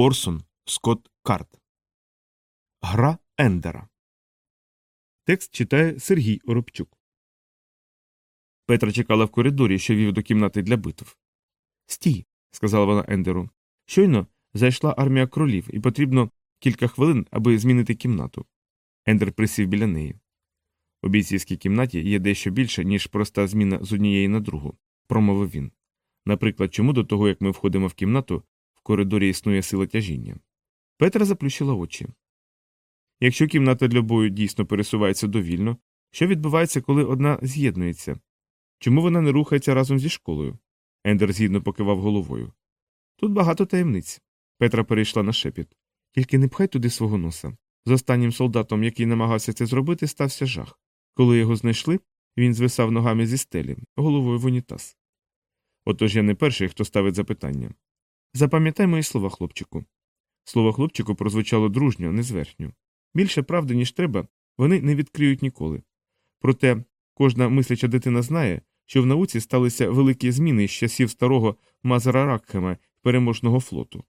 Орсон Скотт Карт. Гра Ендера. Текст читає Сергій Оробчук. Петра чекала в коридорі, що вів до кімнати для битв. Стій, сказала вона Ендеру. Щойно зайшла армія кролів, і потрібно кілька хвилин, аби змінити кімнату. Ендер присів біля неї. У бійцівській кімнаті є дещо більше, ніж проста зміна з однієї на другу, промовив він. Наприклад, чому до того, як ми входимо в кімнату, коридорі існує сила тяжіння. Петра заплющила очі. Якщо кімната для бою дійсно пересувається довільно, що відбувається, коли одна з'єднується? Чому вона не рухається разом зі школою? Ендер згідно покивав головою. Тут багато таємниць. Петра перейшла на шепіт. Тільки не пхай туди свого носа. З останнім солдатом, який намагався це зробити, стався жах. Коли його знайшли, він звисав ногами зі стелі, головою в унітаз. Отож я не перший, хто ставить запитання. Запам'ятай мої слова, хлопчику. Слово хлопчику прозвучало дружньо, незверхньо. Більше правди, ніж треба, вони не відкриють ніколи. Проте кожна мисляча дитина знає, що в науці сталися великі зміни з часів старого Мазара Ракхема переможного флоту.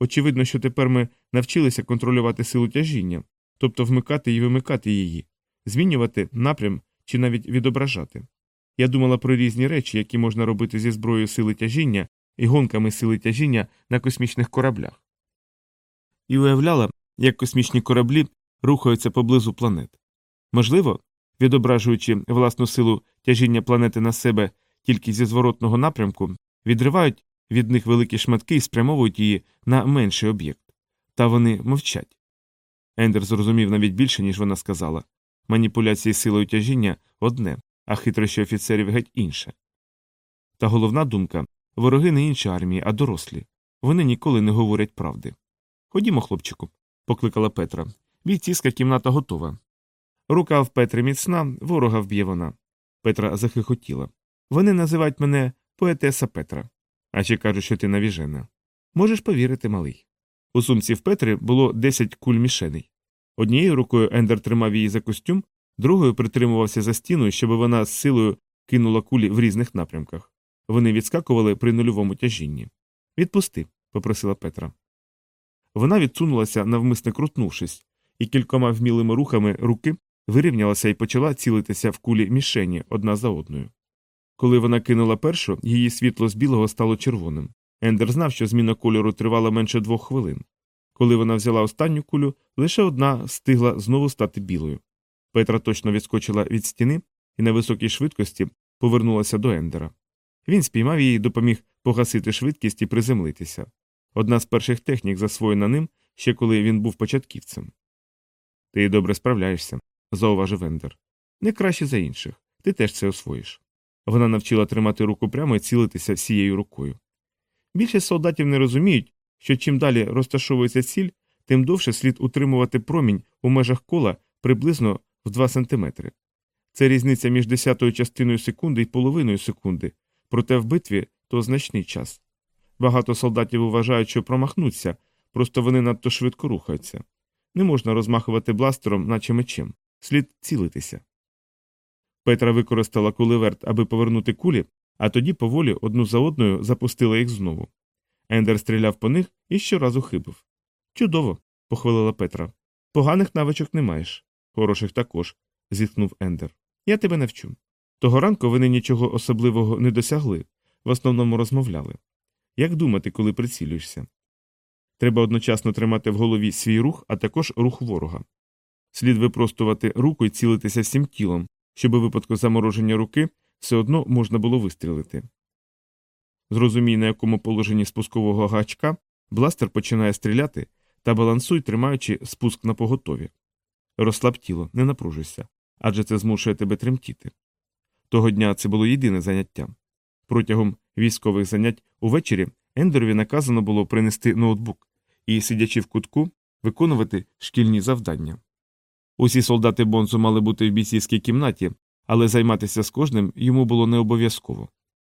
Очевидно, що тепер ми навчилися контролювати силу тяжіння, тобто вмикати і вимикати її, змінювати напрям чи навіть відображати. Я думала про різні речі, які можна робити зі зброєю сили тяжіння і гонками сили тяжіння на космічних кораблях. І уявляла, як космічні кораблі рухаються поблизу планет. Можливо, відображуючи власну силу тяжіння планети на себе тільки зі зворотного напрямку, відривають від них великі шматки і спрямовують її на менший об'єкт. Та вони мовчать. Ендер зрозумів навіть більше, ніж вона сказала маніпуляції силою тяжіння одне, а хитрощі офіцерів геть інше. Та головна думка вороги не інші армії, а дорослі. Вони ніколи не говорять правди. Ходімо, хлопчику, покликала Петра. Бійцівська кімната готова. Рука в Петри міцна, ворога вб'є вона. Петра захихотіла. Вони називають мене поетеса Петра. А чи кажуть, що ти навіжена. Можеш повірити, малий. У сумці в Петри було 10 куль мішеней. Однією рукою Ендер тримав її за костюм, другою притримувався за стіною, щоб вона з силою кинула кулі в різних напрямках. Вони відскакували при нульовому тяжінні. Відпусти, попросила Петра. Вона відсунулася, навмисне крутнувшись, і кількома вмілими рухами руки вирівнялася і почала цілитися в кулі мішені одна за одною. Коли вона кинула першу, її світло з білого стало червоним. Ендер знав, що зміна кольору тривала менше двох хвилин. Коли вона взяла останню кулю, лише одна встигла знову стати білою. Петра точно відскочила від стіни і на високій швидкості повернулася до Ендера. Він спіймав її і допоміг погасити швидкість і приземлитися. Одна з перших технік, засвоєна ним, ще коли він був початківцем. Ти добре справляєшся, зауважив Ендер. Не краще за інших. Ти теж це освоїш. Вона навчила тримати руку прямо і цілитися всією рукою. Більшість солдатів не розуміють, що чим далі розташовується ціль, тим довше слід утримувати промінь у межах кола приблизно в 2 см. Це різниця між десятою частиною секунди і половиною секунди, проте в битві то значний час. Багато солдатів вважають, що промахнуться, просто вони надто швидко рухаються. Не можна розмахувати бластером, наче мечем, слід цілитися. Петра використала куливерт, аби повернути кулі, а тоді поволі одну за одною запустила їх знову. Ендер стріляв по них і щоразу хибив. Чудово, похвалила Петра. Поганих навичок не маєш. Хороших також, зітхнув Ендер. Я тебе навчу. Того ранку вони нічого особливого не досягли, в основному розмовляли. Як думати, коли прицілюєшся? Треба одночасно тримати в голові свій рух, а також рух ворога. Слід випростувати руку і цілитися всім тілом, щоб у випадку замороження руки все одно можна було вистрілити. Зрозумій, на якому положенні спускового гачка бластер починає стріляти та балансуй, тримаючи спуск на поготові. Розслаб тіло, не напружуйся, адже це змушує тебе тремтіти. Того дня це було єдине заняття. Протягом військових занять увечері Ендерові наказано було принести ноутбук і, сидячи в кутку, виконувати шкільні завдання. Усі солдати Бонзу мали бути в бійцівській кімнаті, але займатися з кожним йому було не обов'язково.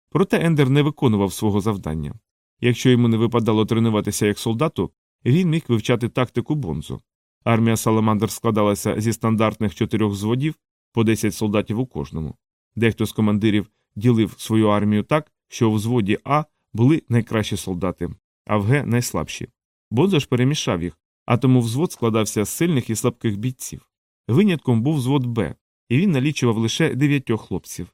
Проте Ендер не виконував свого завдання. Якщо йому не випадало тренуватися як солдату, він міг вивчати тактику Бонзу. Армія Саламандр складалася зі стандартних чотирьох зводів по 10 солдатів у кожному. Дехто з командирів ділив свою армію так, що у взводі А були найкращі солдати, а в Г найслабші. Бонзо ж перемішав їх, а тому взвод складався з сильних і слабких бійців. Винятком був взвод Б, і він налічував лише дев'ятьох хлопців.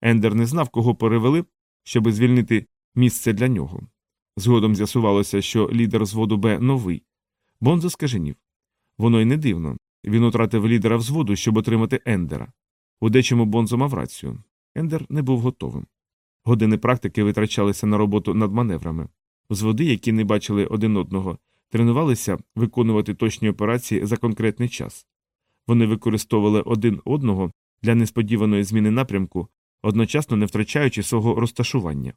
Ендер не знав, кого перевели, щоби звільнити місце для нього. Згодом з'ясувалося, що лідер зводу Б новий. Бонзо скаженів. Воно й не дивно. Він утратив лідера взводу, щоб отримати Ендера. У дечому Бонзо мав рацію. Ендер не був готовим. Години практики витрачалися на роботу над маневрами. Взводи, які не бачили один одного, тренувалися виконувати точні операції за конкретний час. Вони використовували один одного для несподіваної зміни напрямку, одночасно не втрачаючи свого розташування.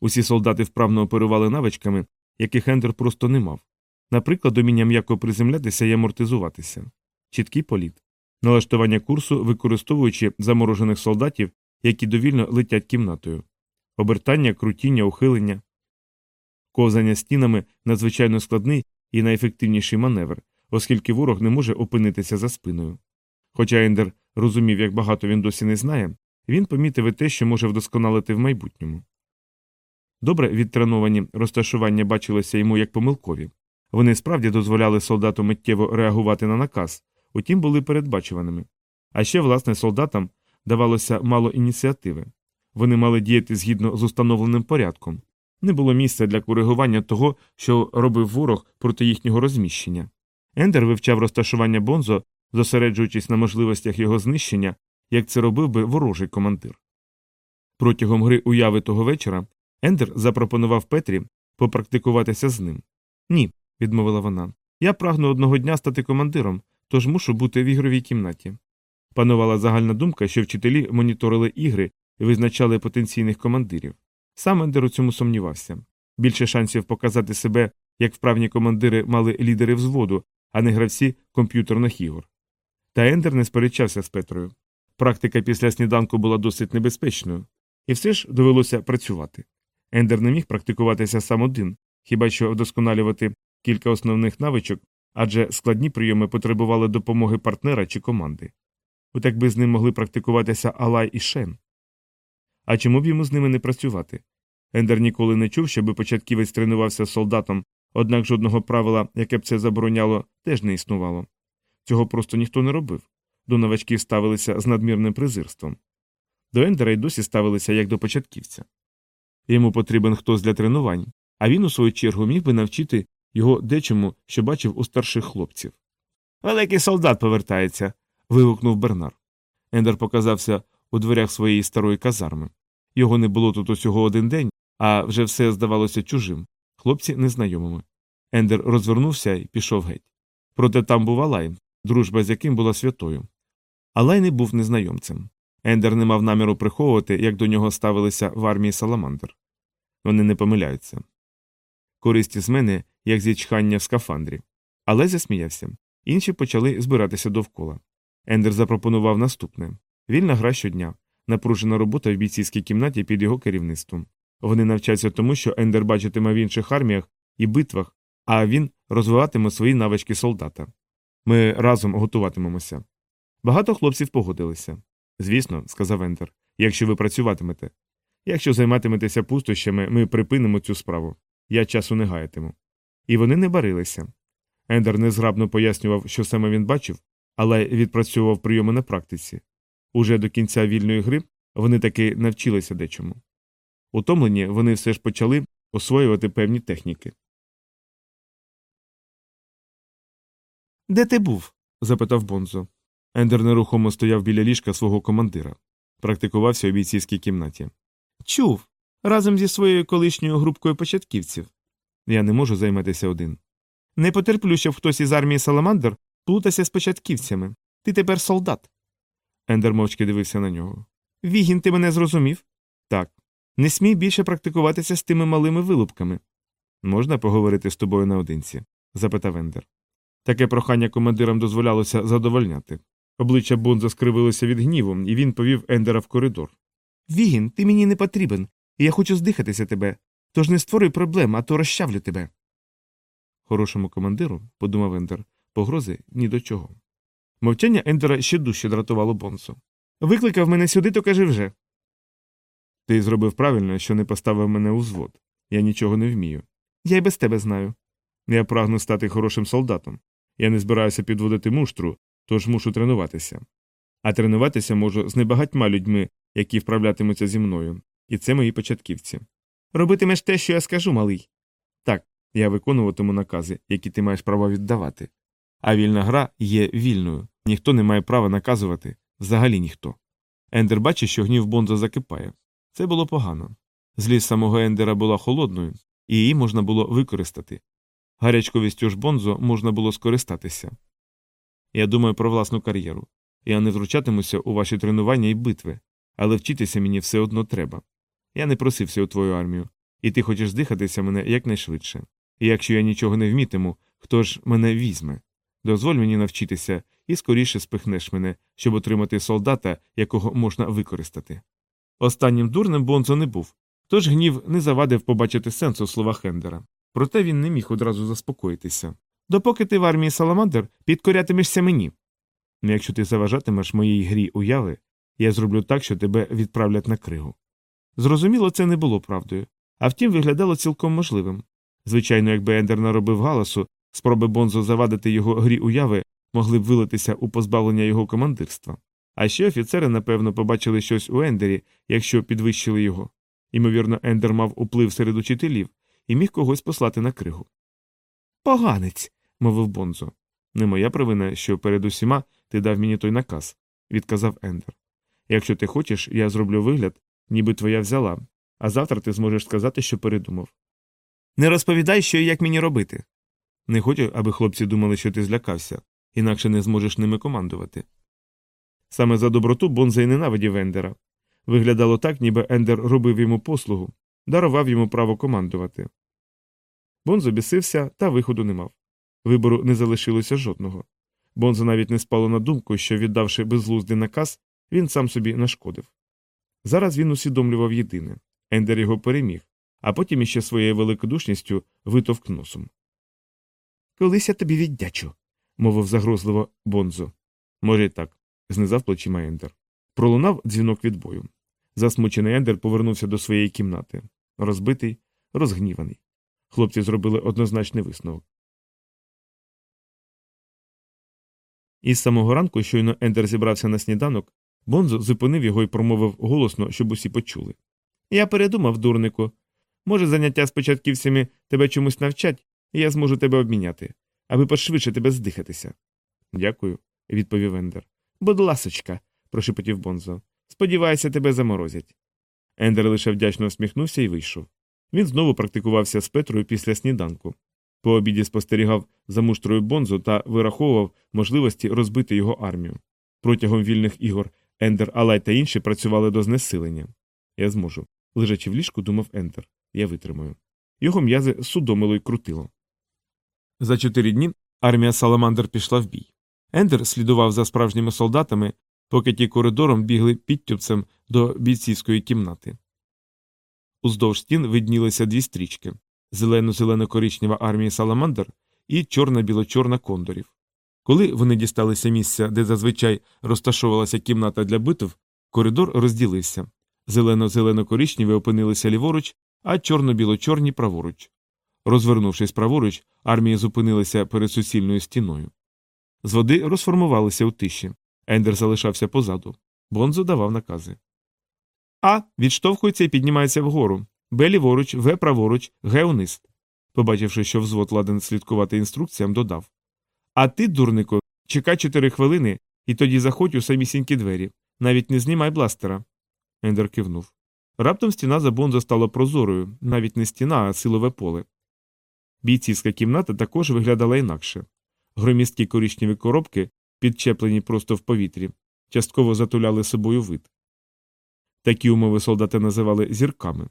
Усі солдати вправно оперували навичками, яких Ендер просто не мав. Наприклад, уміння м'яко приземлятися і амортизуватися, чіткий політ, налаштування курсу, використовуючи заморожених солдатів, які довільно летять кімнатою, обертання, крутіння, ухилення, ковзання стінами надзвичайно складний і найефективніший маневр, оскільки ворог не може опинитися за спиною. Хоча Ендер розумів, як багато він досі не знає, він помітив і те, що може вдосконалити в майбутньому. Добре відтреновані розташування бачилися йому як помилкові. Вони справді дозволяли солдату миттєво реагувати на наказ, утім були передбачуваними. А ще, власне, солдатам давалося мало ініціативи. Вони мали діяти згідно з установленим порядком. Не було місця для коригування того, що робив ворог проти їхнього розміщення. Ендер вивчав розташування Бонзо, зосереджуючись на можливостях його знищення, як це робив би ворожий командир. Протягом гри уяви того вечора Ендер запропонував Петрі попрактикуватися з ним. Ні, відмовила вона. Я прагну одного дня стати командиром, тож мушу бути в ігровій кімнаті. Панувала загальна думка, що вчителі моніторили ігри і визначали потенційних командирів. Сам Ендер у цьому сумнівався. Більше шансів показати себе, як вправні командири мали лідери взводу, а не гравці комп'ютерних ігор. Та Ендер не сперечався з Петрою. Практика після сніданку була досить небезпечною, і все ж довелося працювати. Ендер не міг практикуватися сам один, хіба що вдосконалювати кілька основних навичок, адже складні прийоми потребували допомоги партнера чи команди. Отак би з ним могли практикуватися Алай і Шен. А чому б йому з ними не працювати? Ендер ніколи не чув, щоби початківець тренувався солдатом, однак жодного правила, яке б це забороняло, теж не існувало. Цього просто ніхто не робив. До новачків ставилися з надмірним презирством. До Ендера й досі ставилися як до початківця. Йому потрібен хтось для тренувань, а він, у свою чергу, міг би навчити його дечому, що бачив у старших хлопців. Великий солдат повертається. вигукнув Бернар. Ендер показався у дверях своєї старої казарми. Його не було тут усього один день, а вже все здавалося чужим, хлопці незнайомими. Ендер розвернувся і пішов геть. Проте там був Алай, дружба з яким була святою. Алай не був незнайомцем. Ендер не мав наміру приховувати, як до нього ставилися в армії Саламандр. Вони не помиляються. Користі з мене, як зічхання в скафандрі. Але засміявся. Інші почали збиратися довкола. Ендер запропонував наступне вільна гра щодня, напружена робота в бійцівській кімнаті під його керівництвом. Вони навчаться тому, що Ендер бачитиме в інших арміях і битвах, а він розвиватиме свої навички солдата. Ми разом готуватимемося. Багато хлопців погодилися. Звісно, сказав Ендер, якщо ви працюватимете. Якщо займатиметеся пустощами, ми припинимо цю справу. Я часу не гаятиму. І вони не барилися. Ендер незграбно пояснював, що саме він бачив, але відпрацьовував прийоми на практиці. Уже до кінця вільної гри вони таки навчилися дечому. Утомлені вони все ж почали освоювати певні техніки. Де ти був? запитав Бонзо. Ендер нерухомо стояв біля ліжка свого командира, практикувався у бійцівській кімнаті. Чув. Разом зі своєю колишньою групкою початківців. Я не можу займатися один. Не потерплю, щоб хтось із армії Саламандр плутався з початківцями. Ти тепер солдат. Ендер мовчки дивився на нього. Вігін, ти мене зрозумів? Так. Не смій більше практикуватися з тими малими вилупками. Можна поговорити з тобою наодинці? запитав Ендер. Таке прохання командирам дозволялося задовольняти. Обличчя Бонза скривилося від гніву, і він повів Ендера в коридор. Вігін, ти мені не потрібен, і я хочу здихатися тебе. Тож не створюй проблем, а то розчавлю тебе. Хорошому командиру, подумав Ендер, погрози ні до чого. Мовчання Ендера ще дужче дратувало Бонсу. Викликав мене сюди, то кажи вже. Ти зробив правильно, що не поставив мене у звод. Я нічого не вмію. Я й без тебе знаю. Я прагну стати хорошим солдатом. Я не збираюся підводити муштру, тож мушу тренуватися. А тренуватися можу з небагатьма людьми, які вправлятимуться зі мною, і це мої початківці. Робитимеш те, що я скажу, малий. Так, я виконуватиму накази, які ти маєш право віддавати. А вільна гра є вільною, ніхто не має права наказувати, взагалі ніхто. Ендер бачить, що гнів Бонзо закипає. Це було погано. Злість самого Ендера була холодною, і її можна було використати. Гарячковістю ж Бонзо можна було скористатися. Я думаю про власну кар'єру. Я не втручатимуся у ваші тренування і битви, але вчитися мені все одно треба. Я не просився у твою армію, і ти хочеш здихатися мене якнайшвидше. І якщо я нічого не вмітиму, хто ж мене візьме? Дозволь мені навчитися і скоріше спихнеш мене, щоб отримати солдата, якого можна використати. Останнім дурним Бонзо не був, тож гнів не завадив побачити сенс у словах Хендера. Проте він не міг одразу заспокоїтися. Допоки ти в армії Саламандр підкорятимешся мені. Ну, якщо ти заважатимеш моїй грі уяви, я зроблю так, що тебе відправлять на кригу. Зрозуміло, це не було правдою, а втім виглядало цілком можливим. Звичайно, якби Ендер наробив галасу, спроби Бонзо завадити його грі уяви могли б вилитися у позбавлення його командирства. А ще офіцери, напевно, побачили щось у Ендері, якщо підвищили його. Ймовірно, Ендер мав уплив серед учителів і міг когось послати на кригу. Поганець, мовив Бонзо. Не моя провина, що перед усіма ти дав мені той наказ, відказав Ендер. Якщо ти хочеш, я зроблю вигляд, ніби твоя взяла, а завтра ти зможеш сказати, що передумав. Не розповідай, що і як мені робити. Не хочу, аби хлопці думали, що ти злякався, інакше не зможеш ними командувати. Саме за доброту Бонза й ненавидів Ендера. Виглядало так, ніби Ендер робив йому послугу, дарував йому право командувати. Бонзо бісився, та виходу не мав. Вибору не залишилося жодного. Бонзо навіть не спало на думку, що, віддавши безглуздий наказ, він сам собі нашкодив. Зараз він усвідомлював єдине Ендер його переміг, а потім іще своєю великодушністю витовк носом. Колись я тобі віддячу, мовив загрозливо Бонзо. Може, й так, знизав плечима Ендер. Пролунав дзвінок від бою. Засмучений Ендер повернувся до своєї кімнати. Розбитий, розгніваний. Хлопці зробили однозначний висновок. Із самого ранку, щойно Ендер зібрався на сніданок, Бонзо зупинив його і промовив голосно, щоб усі почули. Я передумав, дурнику. Може, заняття з початківцями тебе чомусь навчать, і я зможу тебе обміняти, аби пошвидше тебе здихатися. Дякую, відповів Ендер. Будь ласочка, прошепотів Бонзо. Сподіваюся, тебе заморозять. Ендер лише вдячно усміхнувся і вийшов. Він знову практикувався з Петрою після сніданку. По обіді спостерігав за муштрою Бонзо та вираховував можливості розбити його армію. Протягом вільних ігор Ендер, Алай та інші працювали до знесилення. Я зможу. Лежачи в ліжку, думав Ендер. Я витримаю. Його м'язи судомило й крутило. За чотири дні армія Саламандр пішла в бій. Ендер слідував за справжніми солдатами, поки ті коридором бігли підтюпцем до бійцівської кімнати. Уздовж стін виднілися дві стрічки зелено-зелено-коричнева армії Саламандр і чорна-біло-чорна кондорів. Коли вони дісталися місця, де зазвичай розташовувалася кімната для битв, коридор розділився. Зелено-зелено-коричневі опинилися ліворуч, а чорно-біло-чорні праворуч. Розвернувшись праворуч, армії зупинилися перед суцільною стіною. З води розформувалися у тиші. Ендер залишався позаду. Бонзо давав накази. А відштовхується і піднімається вгору. Б ліворуч, В праворуч, Г униз. Побачивши, що взвод ладен слідкувати інструкціям, додав А ти, дурнику, чекай чотири хвилини і тоді заходь у самісінькі двері. Навіть не знімай бластера. Ендер кивнув. Раптом стіна за Бонзо стала прозорою, навіть не стіна, а силове поле. Бійцівська кімната також виглядала інакше. Громісткі коричневі коробки, підчеплені просто в повітрі, частково затуляли собою вид. Такі умови солдати називали зірками.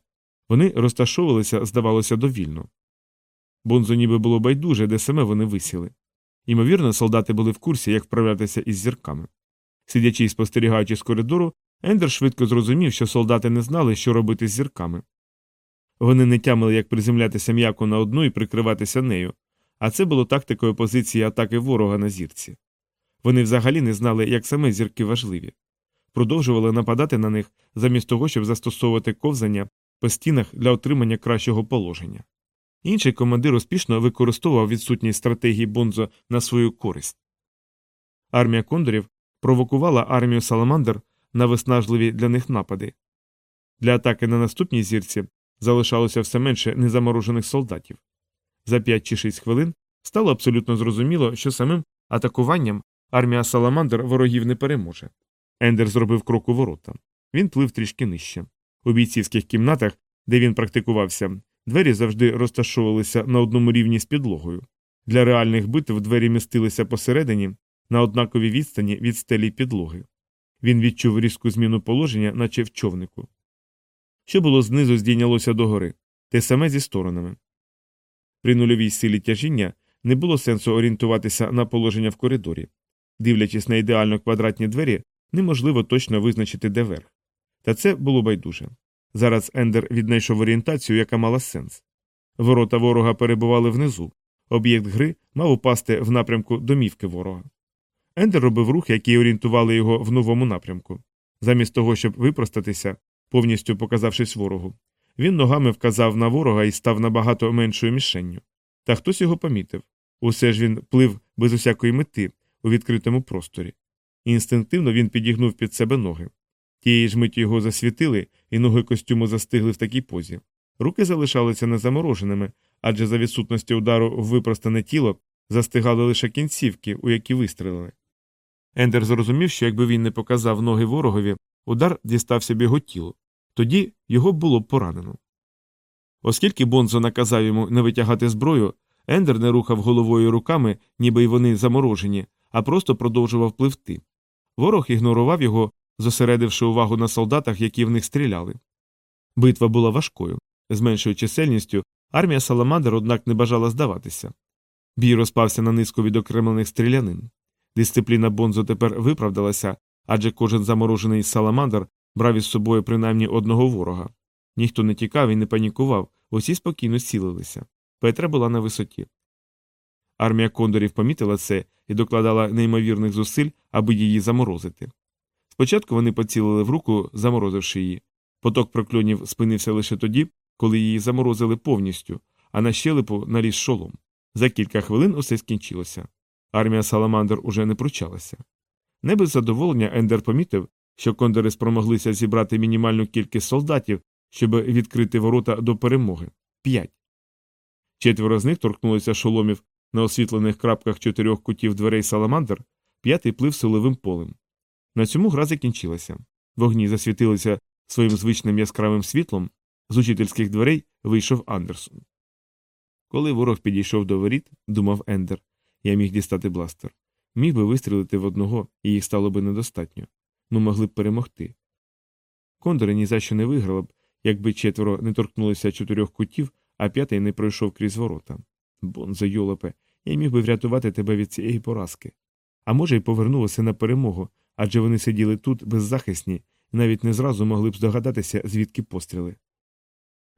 Вони розташовувалися, здавалося, довільно. Бонзо ніби було байдуже, де саме вони висіли. Ймовірно, солдати були в курсі, як вправлятися із зірками. Сидячи і спостерігаючи з коридору, Ендер швидко зрозумів, що солдати не знали, що робити з зірками. Вони не тямили, як приземлятися м'яко на одну і прикриватися нею, а це було тактикою позиції атаки ворога на зірці. Вони взагалі не знали, як саме зірки важливі, продовжували нападати на них замість того, щоб застосовувати ковзання по стінах для отримання кращого положення. Інший командир успішно використовував відсутність стратегії Бонзо на свою користь. Армія кондорів провокувала армію Саламандр на виснажливі для них напади. Для атаки на наступній зірці залишалося все менше незаморожених солдатів. За 5 чи 6 хвилин стало абсолютно зрозуміло, що самим атакуванням армія Саламандр ворогів не переможе. Ендер зробив крок у ворота. Він плив трішки нижче. У бійцівських кімнатах, де він практикувався, двері завжди розташовувалися на одному рівні з підлогою. Для реальних битв двері містилися посередині на однаковій відстані від стелі підлоги. Він відчув різку зміну положення, наче в човнику. Що було знизу, здійнялося догори, те саме зі сторонами. При нульовій силі тяжіння не було сенсу орієнтуватися на положення в коридорі. Дивлячись на ідеально квадратні двері, неможливо точно визначити, де верх. Та це було байдуже. Зараз Ендер віднайшов орієнтацію, яка мала сенс. Ворота ворога перебували внизу. Об'єкт гри мав упасти в напрямку домівки ворога. Ендер робив рухи, які орієнтували його в новому напрямку. Замість того, щоб випростатися, повністю показавшись ворогу, він ногами вказав на ворога і став набагато меншою мішенню. Та хтось його помітив. Усе ж він плив без усякої мети у відкритому просторі. Інстинктивно він підігнув під себе ноги. Тієї ж миті його засвітили, і ноги костюму застигли в такій позі. Руки залишалися незамороженими, адже за відсутності удару в випростане тіло застигали лише кінцівки, у які вистрелили. Ендер зрозумів, що якби він не показав ноги ворогові, удар дістався б його тілу. Тоді його було б поранено. Оскільки Бонзо наказав йому не витягати зброю, Ендер не рухав головою руками, ніби й вони заморожені, а просто продовжував пливти. Ворог ігнорував його, зосередивши увагу на солдатах, які в них стріляли. Битва була важкою. З меншою чисельністю армія Саламандр, однак, не бажала здаватися. Бій розпався на низку відокремлених стрілянин. Дисципліна Бонзо тепер виправдалася, адже кожен заморожений саламандр брав із собою принаймні одного ворога. Ніхто не тікав і не панікував, усі спокійно цілилися. Петра була на висоті. Армія кондорів помітила це і докладала неймовірних зусиль, аби її заморозити. Спочатку вони поцілили в руку, заморозивши її. Поток прокльонів спинився лише тоді, коли її заморозили повністю, а на щелепу наліз шолом. За кілька хвилин усе скінчилося. Армія Саламандр уже не пручалася. Не без задоволення Ендер помітив, що кондори спромоглися зібрати мінімальну кількість солдатів, щоб відкрити ворота до перемоги п'ять. Четверо з них торкнулися шоломів на освітлених крапках чотирьох кутів дверей Саламандр, п'ятий плив силовим полем. На цьому гра закінчилася. Вогні засвітилися своїм звичним яскравим світлом, з учительських дверей вийшов Андерсон. Коли ворог підійшов до воріт, думав Ендер, я міг дістати бластер. Міг би вистрілити в одного, і їх стало би недостатньо. Ми могли б перемогти. Кондори ні за що не виграли б, якби четверо не торкнулися чотирьох кутів, а п'ятий не пройшов крізь ворота. Бонзо, йолопе, я міг би врятувати тебе від цієї поразки. А може, й повернулося на перемогу, адже вони сиділи тут беззахисні і навіть не зразу могли б здогадатися, звідки постріли.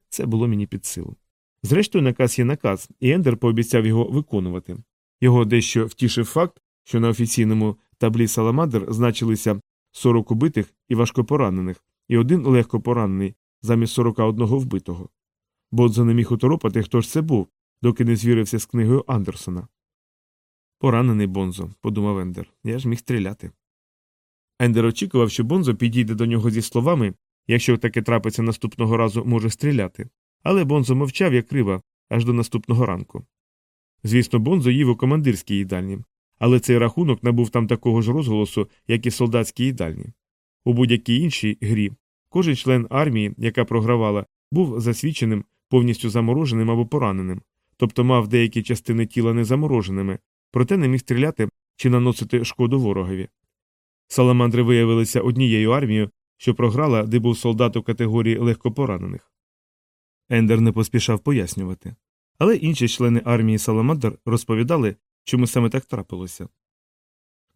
Це було мені під силу. Зрештою, наказ є наказ, і Ендер пообіцяв його виконувати. Його дещо втішив факт, що на офіційному таблі Саламандр значилися 40 убитих і важкопоранених, і один легко поранений замість 41 вбитого. Бодзо не міг уторопати, хто ж це був, доки не звірився з книгою Андерсона. Поранений Бонзо, подумав Ендер, я ж міг стріляти. Ендер очікував, що Бонзо підійде до нього зі словами якщо таке трапиться наступного разу, може стріляти. Але Бонзо мовчав, як риба, аж до наступного ранку. Звісно, Бонзо їв у командирській їдальні, але цей рахунок набув там такого ж розголосу, як і солдатські їдальні. У будь-якій іншій грі кожен член армії, яка програвала, був засвідченим, повністю замороженим або пораненим, тобто мав деякі частини тіла незамороженими, проте не міг стріляти чи наносити шкоду ворогові. Саламандри виявилися однією армією, що програла, де був солдат у категорії легкопоранених. Ендер не поспішав пояснювати. Але інші члени армії Саламандр розповідали, чому саме так трапилося.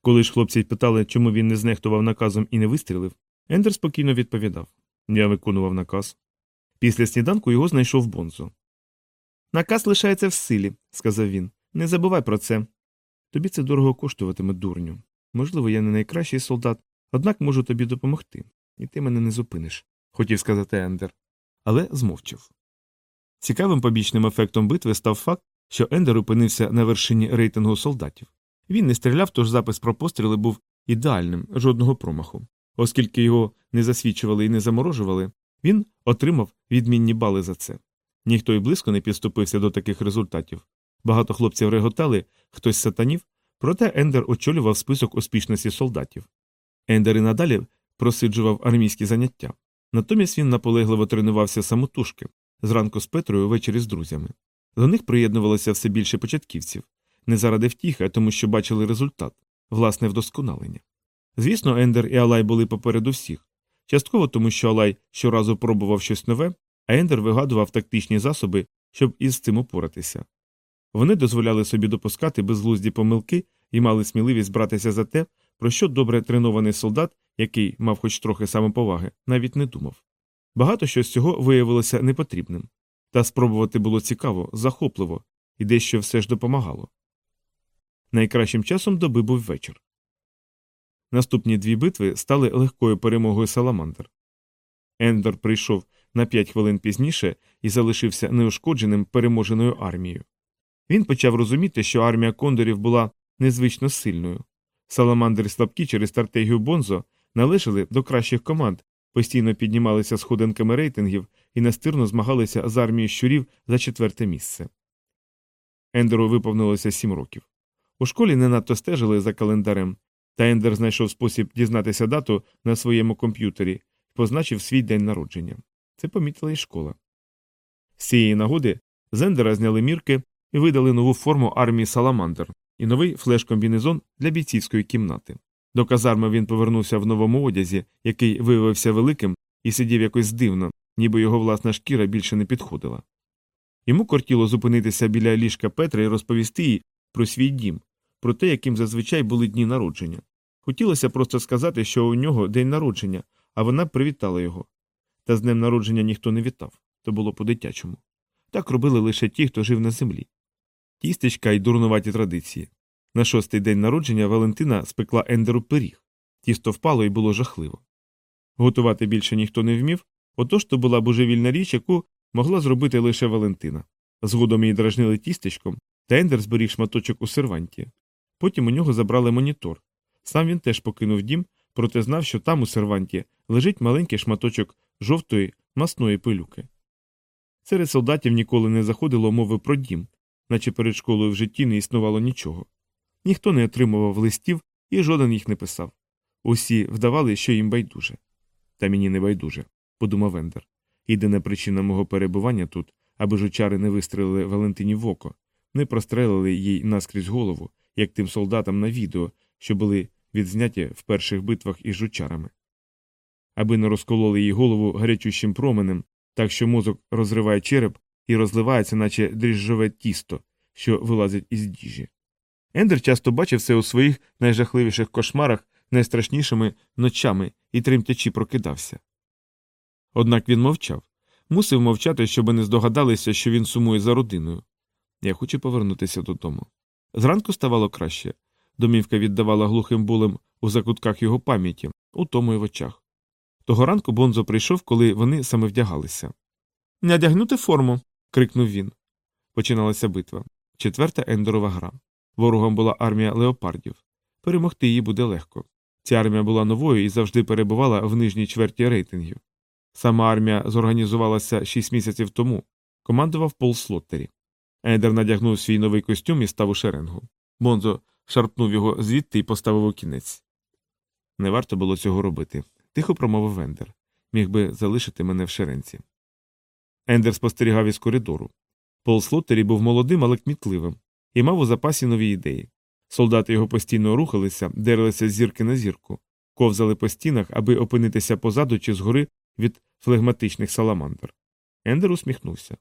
Коли ж хлопці питали, чому він не знехтував наказом і не вистрілив, Ендер спокійно відповідав Я виконував наказ. Після сніданку його знайшов Бонзо. Наказ лишається в силі, сказав він. Не забувай про це. Тобі це дорого коштуватиме, дурню. Можливо, я не найкращий солдат, однак можу тобі допомогти, і ти мене не зупиниш, хотів сказати Ендер, але змовчав. Цікавим побічним ефектом битви став факт, що Ендер опинився на вершині рейтингу солдатів. Він не стріляв, тож запис про постріли був ідеальним, жодного промаху. Оскільки його не засвідчували і не заморожували, він отримав відмінні бали за це. Ніхто й близько не підступився до таких результатів. Багато хлопців реготали, хтось сатанів, проте Ендер очолював список успішності солдатів. Ендер і надалі просиджував армійські заняття. Натомість він наполегливо тренувався самотужки, зранку з Петрою, ввечері з друзями. До них приєднувалося все більше початківців, не заради втіхи, а тому що бачили результат, власне вдосконалення. Звісно, Ендер і Алай були попереду всіх, частково тому, що Алай щоразу пробував щось нове, а Ендер вигадував тактичні засоби, щоб із цим упоратися. Вони дозволяли собі допускати безглузді помилки і мали сміливість братися за те, про що добре тренований солдат, який мав хоч трохи самоповаги, навіть не думав. Багато що з цього виявилося непотрібним, та спробувати було цікаво, захопливо, і дещо все ж допомагало. Найкращим часом доби був вечір. Наступні дві битви стали легкою перемогою Саламандр. Ендор прийшов на п'ять хвилин пізніше і залишився неушкодженим переможеною армією. Він почав розуміти, що армія кондорів була незвично сильною. Саламандри слабкі через стратегію Бонзо належали до кращих команд, постійно піднімалися сходинками рейтингів і настирно змагалися з армією щурів за четверте місце. Ендеру виповнилося сім років. У школі не надто стежили за календарем, та Ендер знайшов спосіб дізнатися дату на своєму комп'ютері і позначив свій день народження. Це помітила і школа. З цієї нагоди з Ендера зняли мірки і видали нову форму армії Саламандр і новий флеш-комбінезон для бійцівської кімнати. До казарми він повернувся в новому одязі, який виявився великим і сидів якось дивно, ніби його власна шкіра більше не підходила. Йому кортіло зупинитися біля ліжка Петра і розповісти їй про свій дім, про те, яким зазвичай були дні народження. Хотілося просто сказати, що у нього день народження, а вона привітала його. Та з днем народження ніхто не вітав то було по-дитячому. Так робили лише ті, хто жив на землі. Тістечка й дурнуваті традиції. На шостий день народження Валентина спекла Ендеру пиріг. Тісто впало і було жахливо. Готувати більше ніхто не вмів, отож то була божевільна річ, яку могла зробити лише Валентина. Згодом її дражнили тістечком, та Ендер зберіг шматочок у серванті. Потім у нього забрали монітор. Сам він теж покинув дім, проте знав, що там у серванті лежить маленький шматочок жовтої масної пилюки. Серед солдатів ніколи не заходило мови про дім, наче перед школою в житті не існувало нічого. Ніхто не отримував листів і жоден їх не писав. Усі вдавали, що їм байдуже. Та мені не байдуже, подумав Ендер. Єдина причина мого перебування тут, аби жучари не вистрелили Валентині в око, не прострелили їй наскрізь голову, як тим солдатам на відео, що були відзняті в перших битвах із жучарами. Аби не розкололи їй голову гарячущим променем, так що мозок розриває череп і розливається, наче дріжджове тісто, що вилазить із діжі. Ендер часто бачив це у своїх найжахливіших кошмарах найстрашнішими ночами і тремтячи прокидався. Однак він мовчав, мусив мовчати, щоб не здогадалися, що він сумує за родиною. Я хочу повернутися додому. Зранку ставало краще. Домівка віддавала глухим болем у закутках його пам'яті, у тому й в очах. Того ранку Бонзо прийшов, коли вони саме вдягалися. Надягнути форму. Крикнув він. Починалася битва. Четверта ендорова гра. Ворогом була армія леопардів. Перемогти її буде легко. Ця армія була новою і завжди перебувала в нижній чверті рейтингів. Сама армія зорганізувалася шість місяців тому, командував Пол Слоттері. Ендер надягнув свій новий костюм і став у шеренгу. Бонзо шарпнув його звідти і поставив у кінець. Не варто було цього робити, тихо промовив Ендер. Міг би залишити мене в шеренці. Ендер спостерігав із коридору. Пол Слоттері був молодим, але кмітливим, і мав у запасі нові ідеї. Солдати його постійно рухалися, дерлися з зірки на зірку, ковзали по стінах, аби опинитися позаду чи згори від флегматичних саламандр. Ендер усміхнувся.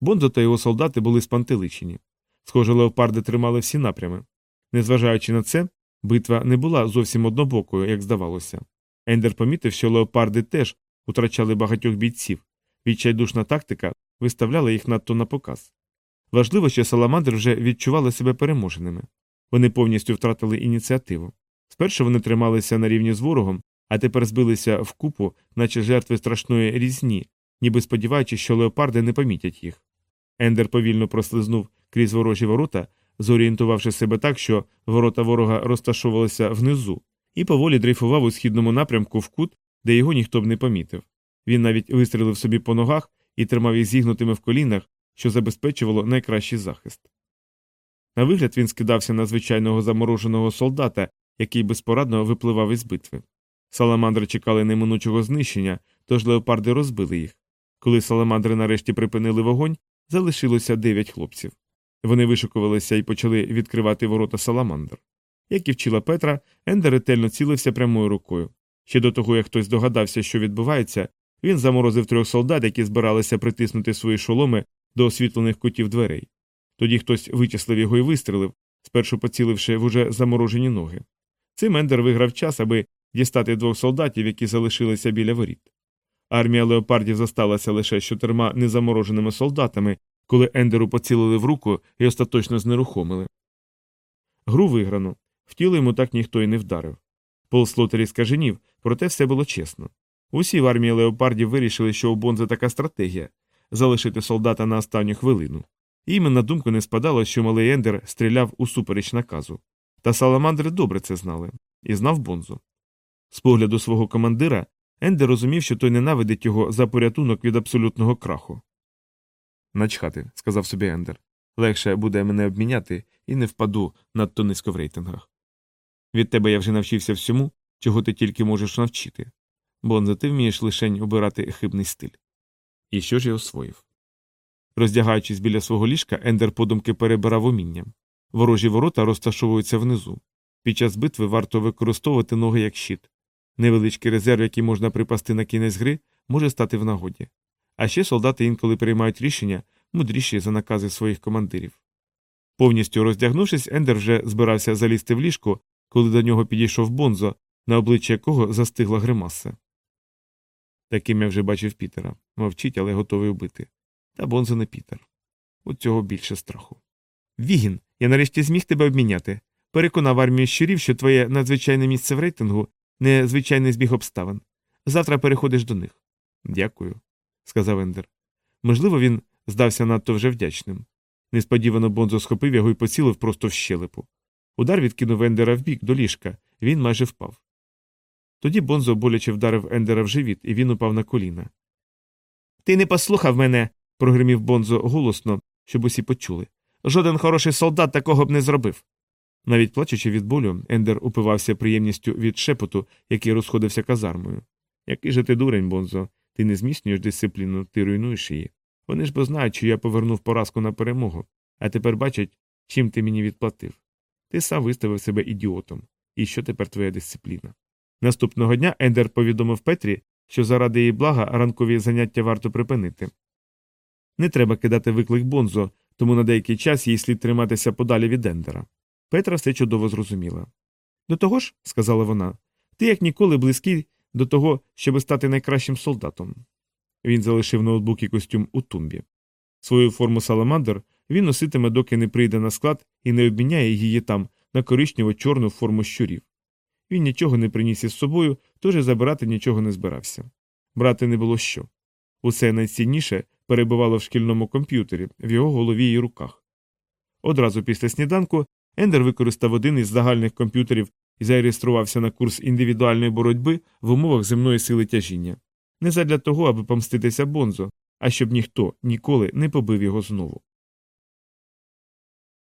Бонзо та його солдати були спантеличені. Схоже, леопарди тримали всі напрями. Незважаючи на це, битва не була зовсім однобокою, як здавалося. Ендер помітив, що леопарди теж утрачали багатьох бійців. Відчайдушна тактика виставляла їх надто на показ. Важливо, що саламандри вже відчували себе переможеними. Вони повністю втратили ініціативу. Спершу вони трималися на рівні з ворогом, а тепер збилися вкупу, наче жертви страшної різні, ніби сподіваючись, що леопарди не помітять їх. Ендер повільно прослизнув крізь ворожі ворота, зорієнтувавши себе так, що ворота ворога розташовувалися внизу, і поволі дрейфував у східному напрямку в кут, де його ніхто б не помітив. Він навіть вистрелив собі по ногах і тримав їх зігнутими в колінах, що забезпечувало найкращий захист. На вигляд він скидався на звичайного замороженого солдата, який безпорадно випливав із битви. Саламандри чекали неминучого знищення, тож леопарди розбили їх. Коли саламандри нарешті припинили вогонь, залишилося дев'ять хлопців. Вони вишикувалися і почали відкривати ворота саламандр. Як і вчила Петра, Ендер ретельно цілився прямою рукою. Ще до того, як хтось догадався, що відбувається, він заморозив трьох солдат, які збиралися притиснути свої шоломи до освітлених кутів дверей. Тоді хтось вичислив його і вистрелив, спершу поціливши в уже заморожені ноги. Цим Ендер виграв час, аби дістати двох солдатів, які залишилися біля воріт. Армія леопардів засталася лише з чотирма незамороженими солдатами, коли Ендеру поцілили в руку і остаточно знерухомили. Гру виграно, в тіло йому так ніхто й не вдарив. Пол слотері скаженів, проте все було чесно. Усі в армії леопардів вирішили, що у Бонза така стратегія залишити солдата на останню хвилину. Їм на думку не спадало, що малий Ендер стріляв усупереч наказу. Та саламандри добре це знали і знав Бонзу. З погляду свого командира Ендер розумів, що той ненавидить його за порятунок від абсолютного краху. Начхати, сказав собі Ендер. Легше буде мене обміняти і не впаду надто низько в рейтингах. Від тебе я вже навчився всьому, чого ти тільки можеш навчити. Бонза, ти вмієш лишень обирати хибний стиль. І що ж я освоїв? Роздягаючись біля свого ліжка, Ендер подумки перебирав умінням. Ворожі ворота розташовуються внизу. Під час битви варто використовувати ноги як щит. Невеличкий резерв, який можна припасти на кінець гри, може стати в нагоді. А ще солдати інколи приймають рішення мудріші за накази своїх командирів. Повністю роздягнувшись, Ендер вже збирався залізти в ліжко, коли до нього підійшов Бонзо, на обличчя якого застигла гримаса. Таким я вже бачив Пітера. Мовчить, але готовий убити. Та Бонзо не Пітер. У цього більше страху. Вігін, я нарешті зміг тебе обміняти. Переконав армію щурів, що твоє надзвичайне місце в рейтингу не звичайний збіг обставин. Завтра переходиш до них. Дякую, сказав Ендер. Можливо, він здався надто вже вдячним. Несподівано Бонзо схопив його і поцілив просто в щелепу. Удар відкинув Ендера вбік до ліжка, він майже впав. Тоді Бонзо боляче вдарив Ендера в живіт, і він упав на коліна. Ти не послухав мене. прогримів Бонзо голосно, щоб усі почули. Жоден хороший солдат такого б не зробив. Навіть плачучи від болю, Ендер упивався приємністю від шепоту, який розходився казармою. Який же ти дурень, Бонзо, ти не зміцнюєш дисципліну, ти руйнуєш її. Вони ж бо знають, що я повернув поразку на перемогу, а тепер бачать, чим ти мені відплатив. Ти сам виставив себе ідіотом. І що тепер твоя дисципліна? Наступного дня Ендер повідомив Петрі, що заради її блага ранкові заняття варто припинити. Не треба кидати виклик Бонзо, тому на деякий час їй слід триматися подалі від Ендера. Петра все чудово зрозуміла. До того ж, сказала вона, ти як ніколи близький до того, щоб стати найкращим солдатом. Він залишив ноутбук і костюм у тумбі. Свою форму саламандр він носитиме, доки не прийде на склад і не обміняє її там на коричнево чорну форму щурів. Він нічого не приніс із собою, тож і забирати нічого не збирався. Брати не було що. Усе найцінніше перебувало в шкільному комп'ютері, в його голові і руках. Одразу після сніданку Ендер використав один із загальних комп'ютерів і зареєструвався на курс індивідуальної боротьби в умовах земної сили тяжіння. Не задля того, аби помститися Бонзо, а щоб ніхто ніколи не побив його знову.